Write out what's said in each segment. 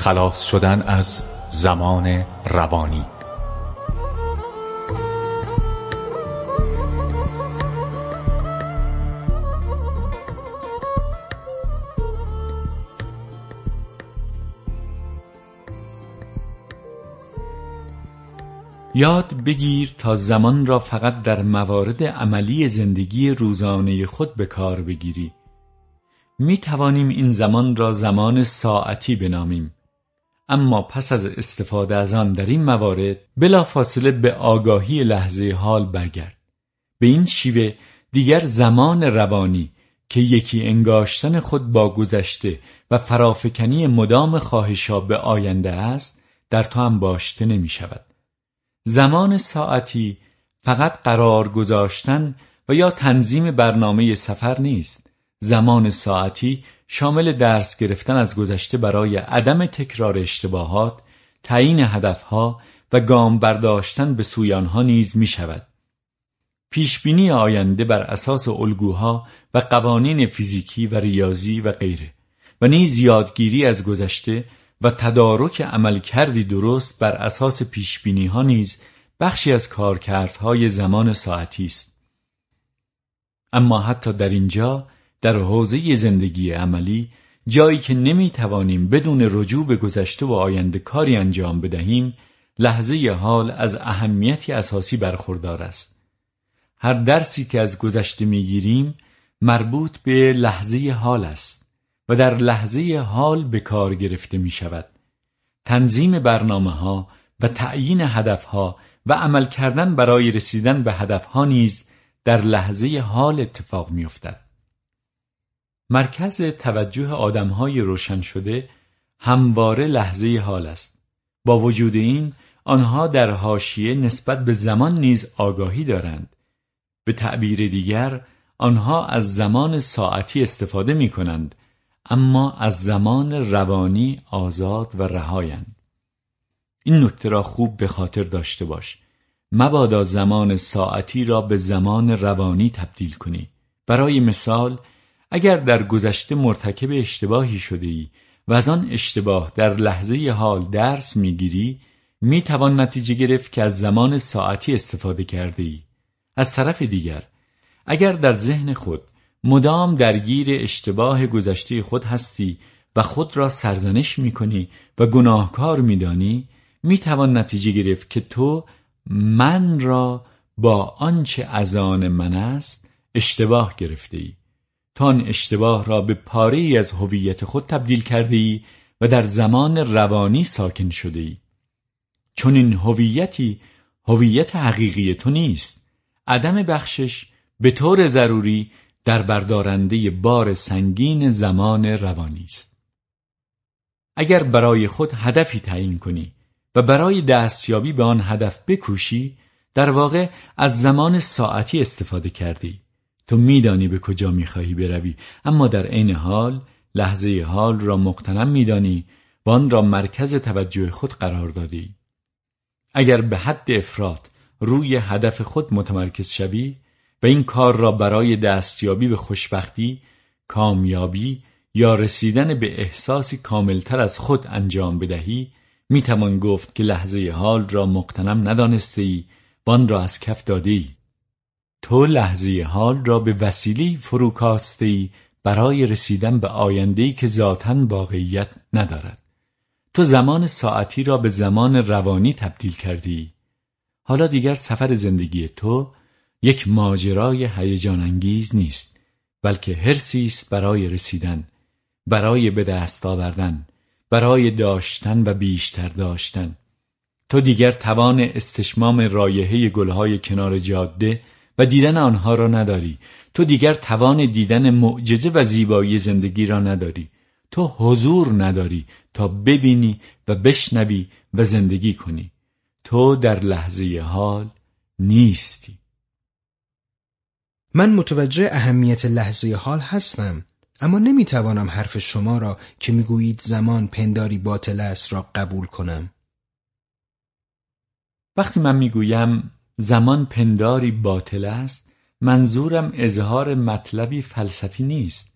خلاص شدن از زمان روانی. یاد بگیر تا زمان را فقط در موارد عملی زندگی روزانه خود به کار بگیری. می توانیم این زمان را زمان ساعتی بنامیم. اما پس از استفاده از آن در این موارد بلا فاصله به آگاهی لحظه حال برگرد. به این شیوه دیگر زمان روانی که یکی انگاشتن خود با گذشته و فرافکنی مدام خواهشا به آینده است در تو هم باشته نمی شود زمان ساعتی فقط قرار گذاشتن و یا تنظیم برنامه سفر نیست. زمان ساعتی شامل درس گرفتن از گذشته برای عدم تکرار اشتباهات تعیین هدفها و گام برداشتن به سوی آنها نیز می شود. پیشبینی آینده بر اساس الگوها و قوانین فیزیکی و ریاضی و غیره و نیز یادگیری از گذشته و تدارک عملکردی درست بر اساس پیشبینی ها نیز بخشی از کارکردهای زمان ساعتی است. اما حتی در اینجا در حوزه زندگی عملی جایی که نمی توانیم بدون رجوع به گذشته و آینده کاری انجام بدهیم لحظه حال از اهمیتی اساسی برخوردار است هر درسی که از گذشته می‌گیریم مربوط به لحظه حال است و در لحظه حال به کار گرفته می شود تنظیم برنامه ها و تعیین هدف ها و عمل کردن برای رسیدن به هدف ها نیز در لحظه حال اتفاق می افتد. مرکز توجه آدم های روشن شده همواره لحظه حال است. با وجود این آنها در حاشیه نسبت به زمان نیز آگاهی دارند. به تعبیر دیگر آنها از زمان ساعتی استفاده می کنند اما از زمان روانی آزاد و رهایند. این نکته را خوب به خاطر داشته باش. مبادا زمان ساعتی را به زمان روانی تبدیل کنی. برای مثال اگر در گذشته مرتکب اشتباهی شده ای و از آن اشتباه در لحظه حال درس می‌گیری می توان نتیجه گرفت که از زمان ساعتی استفاده کرده ای. از طرف دیگر اگر در ذهن خود مدام درگیر اشتباه گذشته خود هستی و خود را سرزنش می کنی و گناهکار می دانی می توان نتیجه گرفت که تو من را با آنچه از آن من است اشتباه گرفته ای. تا آن اشتباه را به پاره ای از هویت خود تبدیل کرده ای و در زمان روانی ساکن شده ای چون این هویتی هویت حقیقی تو نیست. عدم بخشش به طور ضروری در بردارنده بار سنگین زمان روانی است. اگر برای خود هدفی تعیین کنی و برای دستیابی به آن هدف بکوشی در واقع از زمان ساعتی استفاده کردی. تو میدانی به کجا می‌خواهی بروی اما در عین حال لحظه حال را مقتنم میدانی و آن را مرکز توجه خود قرار دادی اگر به حد افراد روی هدف خود متمرکز شوی و این کار را برای دستیابی به خوشبختی، کامیابی یا رسیدن به احساسی کاملتر از خود انجام بدهی می‌توان گفت که لحظه حال را مقتنم ندانسته ای وان را از کف داده ای. تو لحظه حال را به وسیلی فروکاسته ای برای رسیدن به آینده‌ای که ذاتا واقعیت ندارد. تو زمان ساعتی را به زمان روانی تبدیل کردی. حالا دیگر سفر زندگی تو یک ماجرای هیجان انگیز نیست بلکه هرسی است برای رسیدن برای به دست آوردن برای داشتن و بیشتر داشتن تو دیگر توان استشمام رایحه گلهای کنار جاده و دیدن آنها را نداری. تو دیگر توان دیدن معجزه و زیبایی زندگی را نداری. تو حضور نداری تا ببینی و بشنوی و زندگی کنی. تو در لحظه حال نیستی. من متوجه اهمیت لحظه حال هستم اما نمی‌توانم حرف شما را که می‌گویید زمان پنداری باطل است را قبول کنم. وقتی من می‌گویم زمان پنداری باطل است منظورم اظهار مطلبی فلسفی نیست.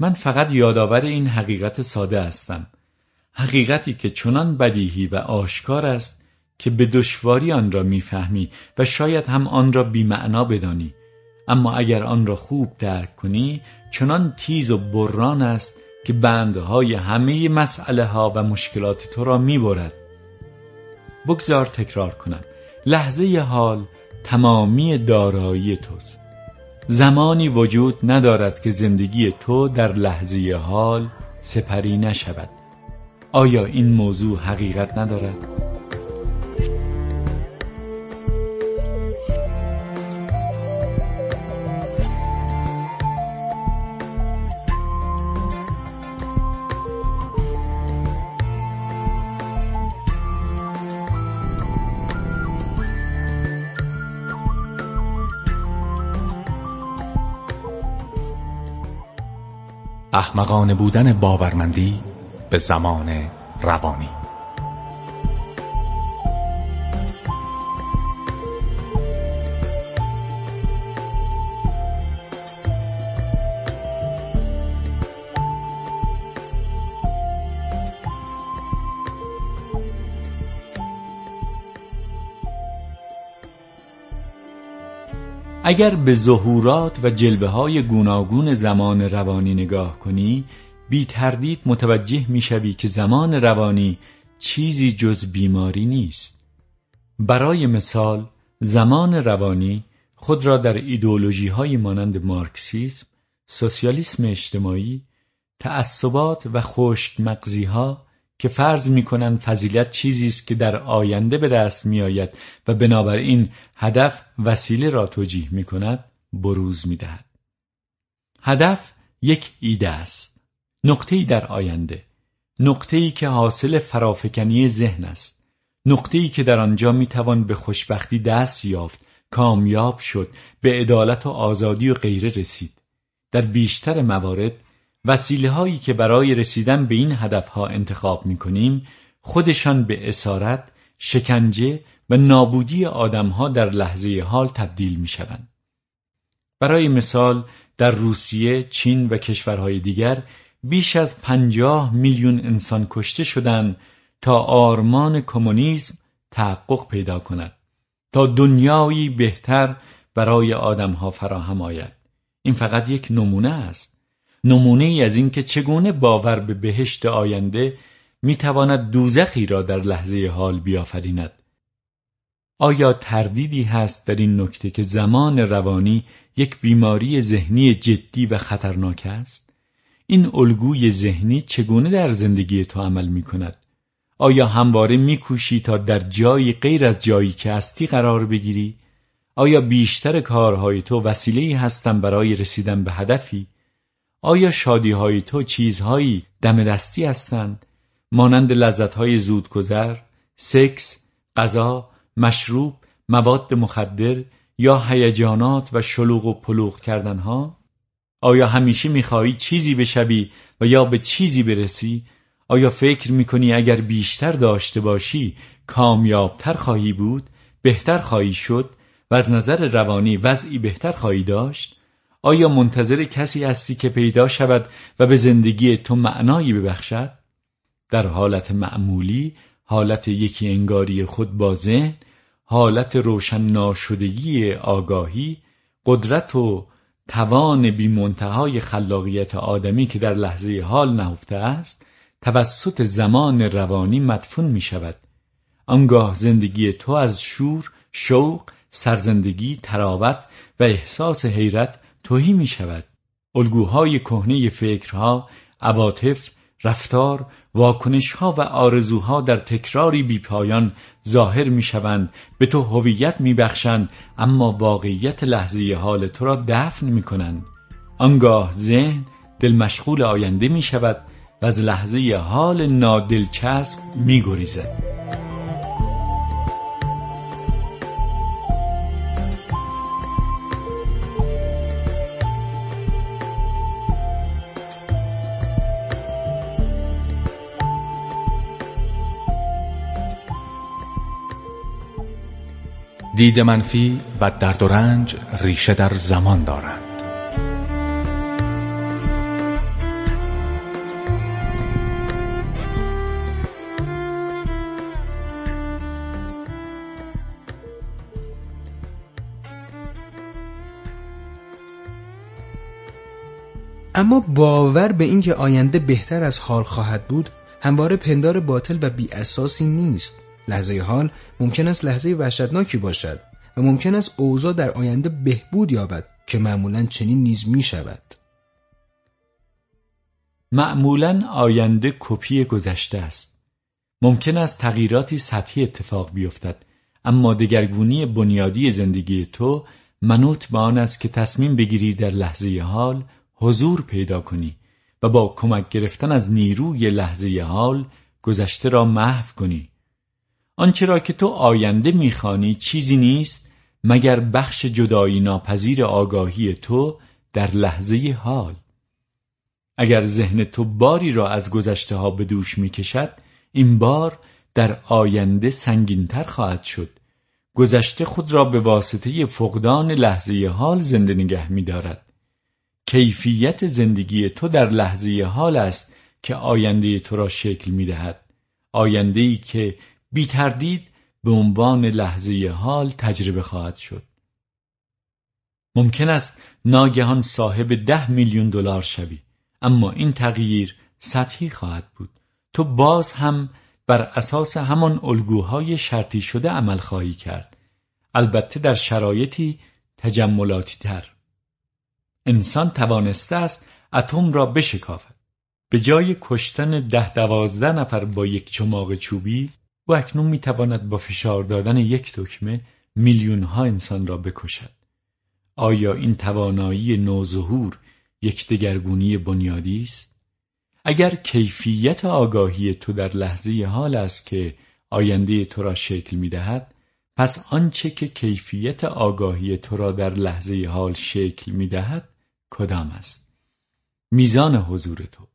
من فقط یادآور این حقیقت ساده هستم. حقیقتی که چنان بدیهی و آشکار است که به دشواری آن را می‌فهمی و شاید هم آن را بیمعنا بدانی. اما اگر آن را خوب درک کنی چنان تیز و بران است که بندهای همه مسئله ها و مشکلات تو را می‌برد. بگذار تکرار کنم. لحظه حال تمامی دارایی توست زمانی وجود ندارد که زندگی تو در لحظه حال سپری نشود آیا این موضوع حقیقت ندارد؟ احمقانه بودن باورمندی به زمان روانی. اگر به ظهورات و جلوه های گوناگون زمان روانی نگاه کنی بی تردید متوجه می‌شوی که زمان روانی چیزی جز بیماری نیست. برای مثال زمان روانی خود را در ایدولوژی های مانند مارکسیسم، سوسیالیسم اجتماعی، تعصبات و خشک مغزی ها که فرض می‌کنند فضیلت چیزی است که در آینده به دست میآید و بنابراین هدف وسیله را توجیه می‌کند بروز می‌دهد. هدف یک ایده است نقطه‌ای در آینده نقطه‌ای که حاصل فرافکنی ذهن است نقطه‌ای که در آنجا می‌توان به خوشبختی دست یافت کامیاب شد به عدالت و آزادی و غیره رسید. در بیشتر موارد وسیله هایی که برای رسیدن به این هدف ها انتخاب می کنیم خودشان به اسارت، شکنجه و نابودی آدم ها در لحظه حال تبدیل می شوند. برای مثال در روسیه، چین و کشورهای دیگر بیش از پنجاه میلیون انسان کشته شدند تا آرمان کمونیسم تحقق پیدا کند تا دنیایی بهتر برای آدمها فراهم آید این فقط یک نمونه است نمونه ای از اینکه چگونه باور به بهشت آینده می‌تواند دوزخی را در لحظه حال بیافریند آیا تردیدی هست در این نکته که زمان روانی یک بیماری ذهنی جدی و خطرناک است این الگوی ذهنی چگونه در زندگی تو عمل می کند؟ آیا همواره میکوشی تا در جایی غیر از جایی که هستی قرار بگیری؟ آیا بیشتر کارهای تو وسیله هستند برای رسیدن به هدفی؟ آیا شادیهای تو چیزهایی دم دستی هستند مانند لذتهای زودگذر، سکس، غذا، مشروب، مواد مخدر یا هیجانات و شلوغ و پلوغ کردنها؟ آیا همیشه می‌خواهی چیزی بشوی و یا به چیزی برسی؟ آیا فکر می‌کنی اگر بیشتر داشته باشی کامیابتر خواهی بود؟ بهتر خواهی شد؟ و از نظر روانی وضعی بهتر خواهی داشت؟ آیا منتظر کسی هستی که پیدا شود و به زندگی تو معنایی ببخشد؟ در حالت معمولی، حالت یکی انگاری خود با ذهن، حالت روشن ناشدگی آگاهی، قدرت و توان بیمنتهای خلاقیت آدمی که در لحظه حال نهفته است، توسط زمان روانی مدفون می شود. آنگاه زندگی تو از شور، شوق، سرزندگی، تراوت و احساس حیرت توهی می شود. الگوهای کهنه فکرها عواطف رفتار واکنشها و آرزوها در تکراری بیپایان ظاهر می شوند به تو هویت می بخشند اما واقعیت لحظه حال تو را دفن می کنند. آنگاه ذهن دل مشغول آینده می شود و از لحظه حال نادلچسب می گریزد. دید منفی و درد و رنج ریشه در زمان دارند اما باور به اینکه آینده بهتر از حال خواهد بود همواره پندار باطل و بی اساسی نیست. لحظه حال ممکن است لحظه وحشتناکی باشد و ممکن است اوضاع در آینده بهبود یابد که معمولا چنین نیز می شود. معمولا آینده کپی گذشته است. ممکن است تغییراتی سطحی اتفاق بیفتد اما دگرگونی بنیادی زندگی تو منوط به آن است که تصمیم بگیری در لحظه حال حضور پیدا کنی و با کمک گرفتن از نیروی لحظه حال گذشته را محو کنی. آنچه را که تو آینده می‌خوانی چیزی نیست مگر بخش جدایی ناپذیر آگاهی تو در لحظه حال. اگر ذهن تو باری را از گذشته ها به دوش می‌کشد این بار در آینده سنگینتر خواهد شد. گذشته خود را به واسطه فقدان لحظه حال زنده نگه می‌دارد. کیفیت زندگی تو در لحظه حال است که آینده تو را شکل می‌دهد. ای که بی تردید به عنوان لحظه حال تجربه خواهد شد. ممکن است ناگهان صاحب ده میلیون دلار شوی اما این تغییر سطحی خواهد بود. تو باز هم بر اساس همان الگوهای شرطی شده عمل خواهی کرد. البته در شرایطی تجملاتی تر. انسان توانسته است اتم را بشکافد. به جای کشتن ده دوازده نفر با یک چماق چوبی او اکنون می‌تواند با فشار دادن یک دکمه میلیون ها انسان را بکشد. آیا این توانایی نوظهور یک دگرگونی بنیادی است؟ اگر کیفیت آگاهی تو در لحظه حال است که آینده تو را شکل می دهد پس آنچه که کیفیت آگاهی تو را در لحظه حال شکل می دهد کدام است؟ میزان حضور تو.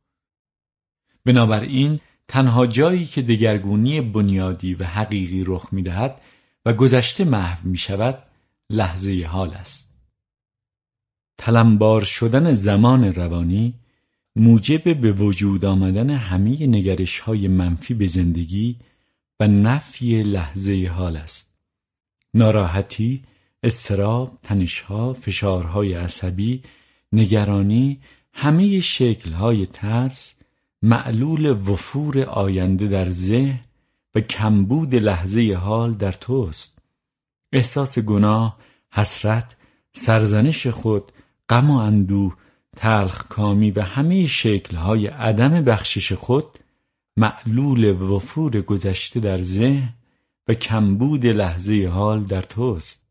بنابراین تنها جایی که دگرگونی بنیادی و حقیقی رخ می دهد و گذشته محو می شود لحظه حال است. تلمبار شدن زمان روانی موجب به وجود آمدن همه نگرش های منفی به زندگی و نفی لحظه حال است. ناراحتی، استراب، تنشها، فشارهای عصبی، نگرانی همه شکلهای ترس معلول وفور آینده در ذهن و کمبود لحظه حال در توست. احساس گناه، حسرت، سرزنش خود، غم و اندوه تلخ کامی و همه شکلهای عدم بخشش خود معلول وفور گذشته در ذهن و کمبود لحظه حال در توست.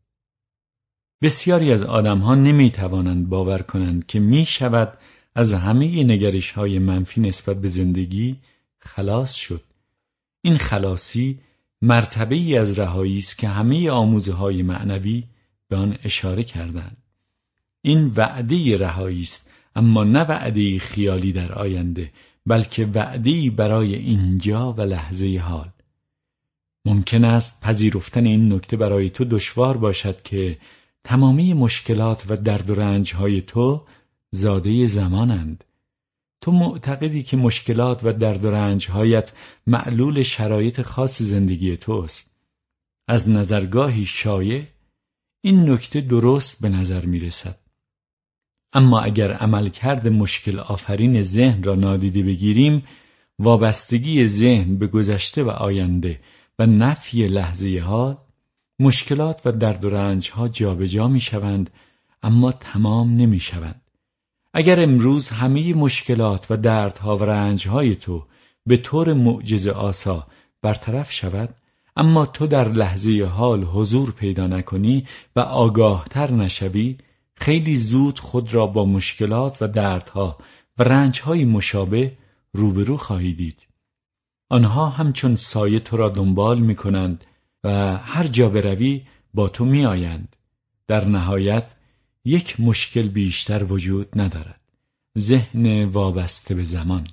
بسیاری از آدمها نمی توانند باور کنند که می شود از همه نگرش های منفی نسبت به زندگی خلاص شد. این خلاصی مرتبه ای از رهایی است که همه آموزه های معنوی به آن اشاره کردند. این وعده رهایی است اما نه وعده خیالی در آینده بلکه وعده برای اینجا و لحظه حال. ممکن است پذیرفتن این نکته برای تو دشوار باشد که تمامی مشکلات و درد و رنج های تو زاده زمانند. تو معتقدی که مشکلات و درد و رنج هایت معلول شرایط خاص زندگی توست. از نظرگاهی شایع این نکته درست به نظر می رسد اما اگر عملکرد مشکل آفرین ذهن را نادیده بگیریم وابستگی ذهن به گذشته و آینده و نفی لحظه حال مشکلات و درد و رنج ها جابجا می شوند اما تمام نمی شوند اگر امروز همه مشکلات و دردها و رنج های تو به طور معجزه آسا برطرف شود اما تو در لحظه حال حضور پیدا نکنی و آگاهتر نشوی خیلی زود خود را با مشکلات و دردها و رنجهای مشابه روبرو خواهی دید آنها همچون سایه تو را دنبال می کنند و هر جا بروی با تو می آیند. در نهایت یک مشکل بیشتر وجود ندارد. ذهن وابسته به زمان.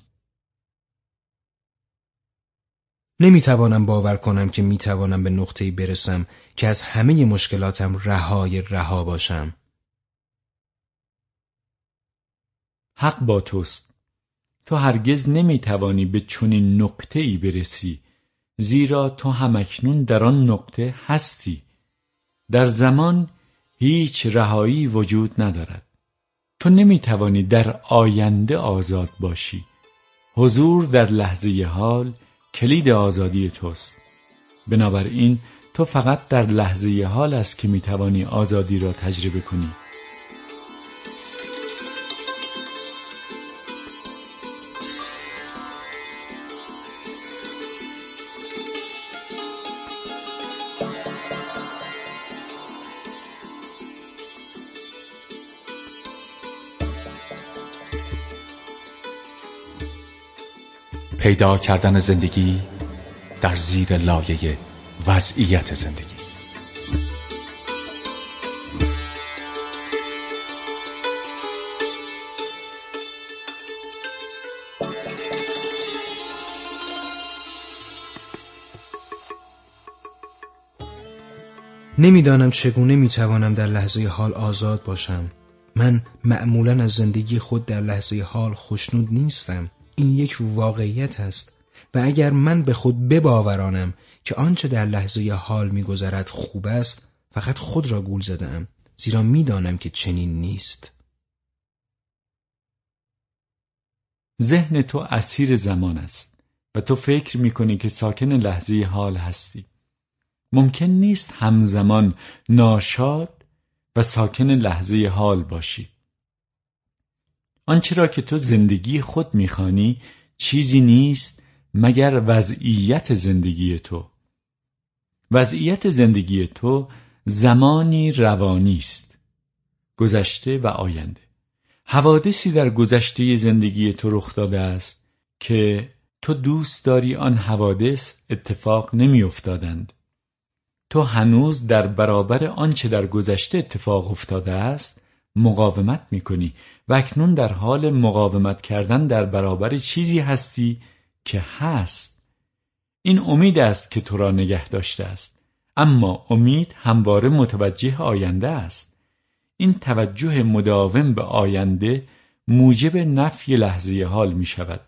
نمی‌توانم باور کنم که می‌توانم به نقطه‌ای برسم که از همه مشکلاتم رهای رها باشم. حق با توست. تو هرگز نمی‌توانی به چنین نقطه ای برسی زیرا تو همکنون در آن نقطه هستی. در زمان هیچ رهایی وجود ندارد. تو نمی‌توانی در آینده آزاد باشی. حضور در لحظه حال کلید آزادی توست. بنابراین تو فقط در لحظه حال است که می‌توانی آزادی را تجربه کنی. پیدا کردن زندگی در زیر لایه وضعیت زندگی. نمی‌دانم چگونه می‌توانم در لحظه حال آزاد باشم. من معمولا از زندگی خود در لحظه حال خوشنود نیستم. این یک واقعیت است و اگر من به خود بباورانم که آنچه در لحظه حال میگذرد خوب است فقط خود را گول زدم زیرا می‌دانم که چنین نیست. ذهن تو اسیر زمان است و تو فکر می‌کنی که ساکن لحظه حال هستی. ممکن نیست همزمان ناشاد و ساکن لحظه حال باشی. آنچه را که تو زندگی خود می‌خوانی چیزی نیست مگر وضعیت زندگی تو. وضعیت زندگی تو زمانی روانی است گذشته و آینده. حوادثی در گذشته زندگی تو رخ داده است که تو دوست داری آن حوادث اتفاق نمیافتادند. تو هنوز در برابر آنچه در گذشته اتفاق افتاده است مقاومت می‌کنی و اکنون در حال مقاومت کردن در برابر چیزی هستی که هست. این امید است که تو را نگه داشته است. اما امید همواره متوجه آینده است. این توجه مداوم به آینده موجب نفی لحظه حال می شود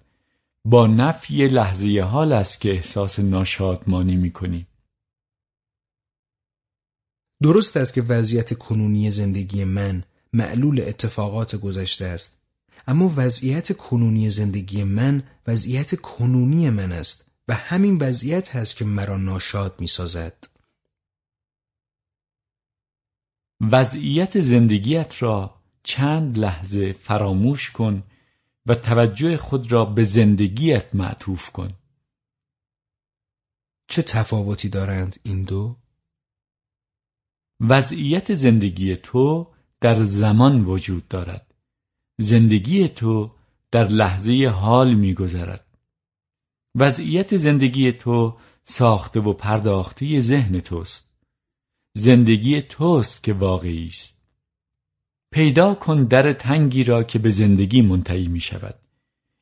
با نفی لحظه حال است که احساس ناشادمانی می کنی درست است که وضعیت کنونی زندگی من معلول اتفاقات گذشته است اما وضعیت کنونی زندگی من وضعیت کنونی من است و همین وضعیت هست که مرا ناشاد می سازد. وضعیت زندگیت را چند لحظه فراموش کن و توجه خود را به زندگیت معطوف کن. چه تفاوتی دارند این دو؟ وضعیت زندگی تو در زمان وجود دارد. زندگی تو در لحظه حال میگذرد. وضعیت زندگی تو ساخته و پرداخته ذهن توست. زندگی توست که واقعی است. پیدا کن در تنگی را که به زندگی منتهی می شود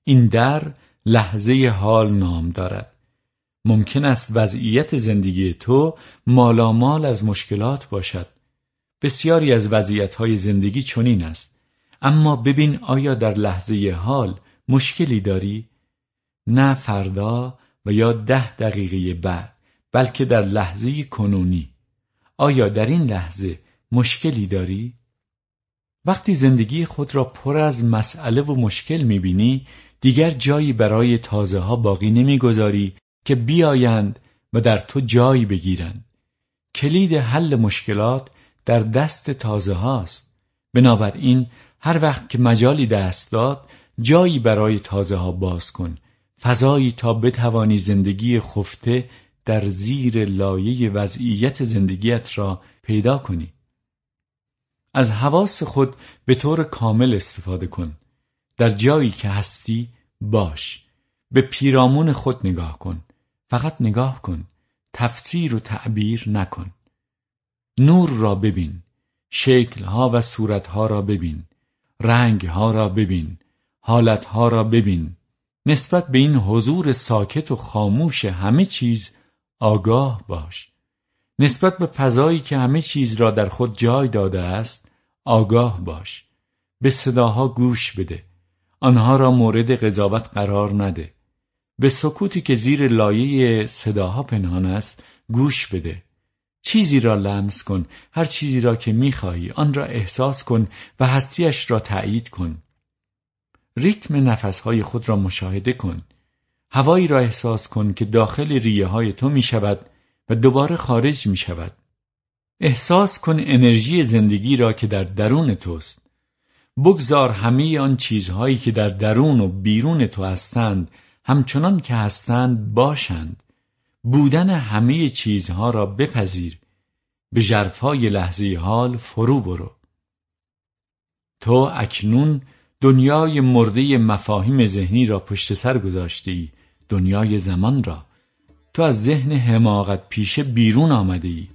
این در لحظه حال نام دارد. ممکن است وضعیت زندگی تو مالامال از مشکلات باشد. بسیاری از وضعیتهای زندگی چنین است اما ببین آیا در لحظه حال مشکلی داری؟ نه فردا و یا ده دقیقه بعد بلکه در لحظه کنونی آیا در این لحظه مشکلی داری؟ وقتی زندگی خود را پر از مسئله و مشکل می‌بینی دیگر جایی برای تازه ها باقی نمی‌گذاری که بیایند و در تو جایی بگیرند کلید حل مشکلات در دست تازه هاست. بنابراین هر وقت که مجالی دست داد جایی برای تازه ها باز کن. فضایی تا بتوانی زندگی خفته در زیر لایه وضعیت زندگیت را پیدا کنی. از حواس خود به طور کامل استفاده کن. در جایی که هستی باش. به پیرامون خود نگاه کن. فقط نگاه کن. تفسیر و تعبیر نکن. نور را ببین شکلها و صورتها را ببین رنگها را ببین حالتها را ببین. نسبت به این حضور ساکت و خاموش همه چیز آگاه باش. نسبت به فضایی که همه چیز را در خود جای داده است آگاه باش. به صداها گوش بده. آنها را مورد قضاوت قرار نده. به سکوتی که زیر لایه صداها پنهان است گوش بده. چیزی را لمس کن هر چیزی را که می‌خواهی آن را احساس کن و هستیش را تایید کن. ریتم نفسهای خود را مشاهده کن. هوایی را احساس کن که داخل ریه های تو می شود و دوباره خارج می شود احساس کن انرژی زندگی را که در درون توست. بگذار همه آن چیزهایی که در درون و بیرون تو هستند همچنان که هستند باشند. بودن همه چیزها را بپذیر به جرفای لحظه حال فرو برو. تو اکنون دنیای مرده مفاهیم ذهنی را پشت سر گذاشته ای دنیای زمان را. تو از ذهن حماقت پیشه بیرون آمده ای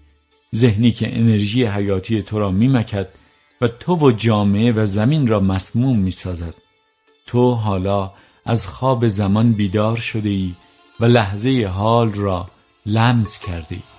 ذهنی که انرژی حیاتی تو را میمکد و تو و جامعه و زمین را مسموم می‌سازد. تو حالا از خواب زمان بیدار شده ای و لحظه حال را لمس کرده ای